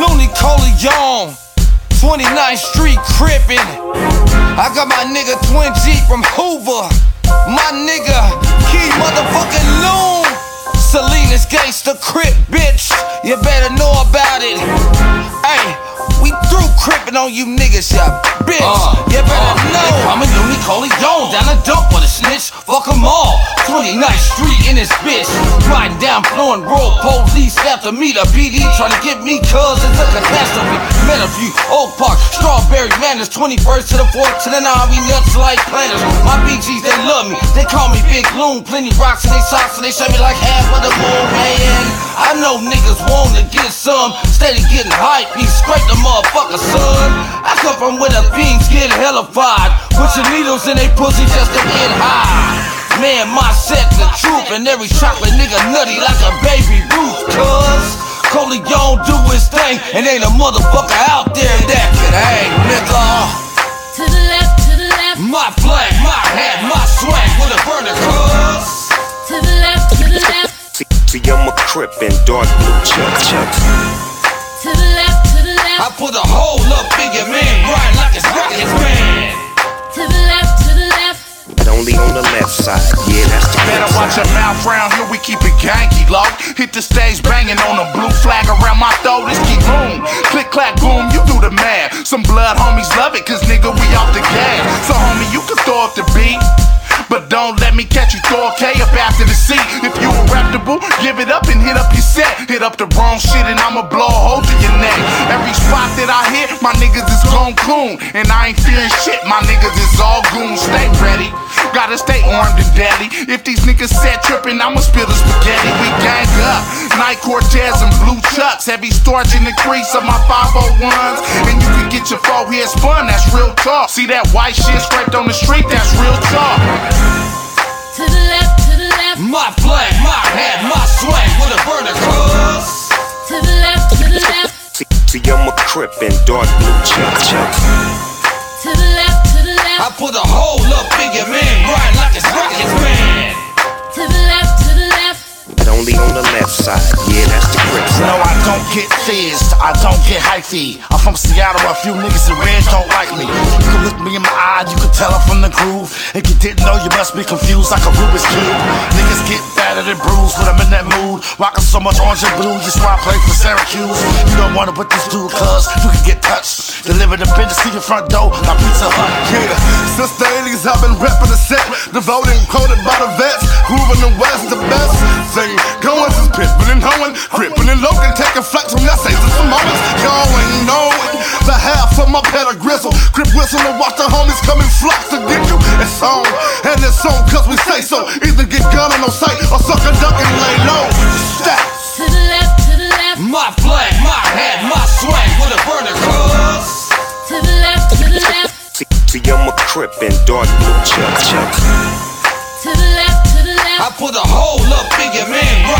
Looney Coleon, 29th Street Crippin'. I got my nigga Twin G from Hoover. My nigga, Key motherfucking Loon. Selena's gangsta crip, bitch. You better know about it. Hey, we through crippin' on you niggas, ya bitch. Uh, you better uh, know. They coming Looney Coleon down the dump with a snitch. Fuck 'em all. 29th Street in this bitch. Riding down flowing road police after me. The BD trying to get me cuz it's a catastrophe. Few Oak Park, Strawberry Manners. 21st to the 4th to the 9. We nuts like planners. My BGs, they love me. They call me Big Loon. Plenty rocks in they socks and they show me like half of the moon, man. I know niggas wanna get some. Steady getting hype. He scrape the motherfucker, son. I come from where the fiends get hellified. Put your needles in they pussy just to get high. Man, my set the truth, and every chocolate nigga nutty like a baby Ruth, cuz. Coleon do his thing, and ain't a motherfucker out there that can hang, nigga. To the left, to the left, My flag, my hat, my swag with a burner, cuz. to the left, to the left, See, see, I'm a crip in dark blue chuck chucks. to the left, to the left. I left, put a hole up in your man, grind like it's rocket man. to the left, to the left, But only on the left side. Yeah, that's the Better crip watch side. your mouth round here, we keep it ganky, low. Hit the stage banging on a blue flag around my throat, it's keep boom. Click, clack, boom, you do the math. Some blood homies love it, cause nigga, we off the gas. So, homie, you can throw up the beat. But don't let me catch you throw a K up after the seat. Reputable, give it up and hit up your set. Hit up the wrong shit and I'ma blow a hole through your neck. Every spot that I hit, my niggas is gon' coon. And I ain't fearing shit, my niggas is all goon. Stay ready. Gotta stay armed and deadly. If these niggas set trippin', I'ma spill the spaghetti. We gang up. Nike Cortez and blue chucks. Heavy storage in the crease of my 501s. And you can get your forehead spun, that's real talk. See that white shit scraped on the street, that's real talk. See, see, I'm a crip in dark blue chuck chucks. to the left, to the left. I put a hole up in your man, get fizzed, I don't get hyphy. I'm from Seattle, a few niggas in red don't like me. You can look me in my eye, you can tell I'm from the groove. If you didn't know, you must be confused like a Rubik's Cube. Niggas get battered and bruised when I'm in that mood. Rockin' so much orange and blue, just why I play for Syracuse. You don't wanna put this dude, cuz you can get touched. Deliver the business to your front door, my Pizza Hut. Yeah, sister 80s, I've been the set. Devoted quoted by the vets. Groovin' the West, the best thing. Going since pimpin' and hoeing. Crippin' and loking, taking flex from essays and some moments. Y'all knowing the half of my pedigree. Grip whistle and watch the homies come in flocks to get you. It's on, and it's on cause we say so. Either get gun on no sight or suck a duck and lay low. Crip in dark blue chuck chucks. to the left, to the I put a hole up in your man, grind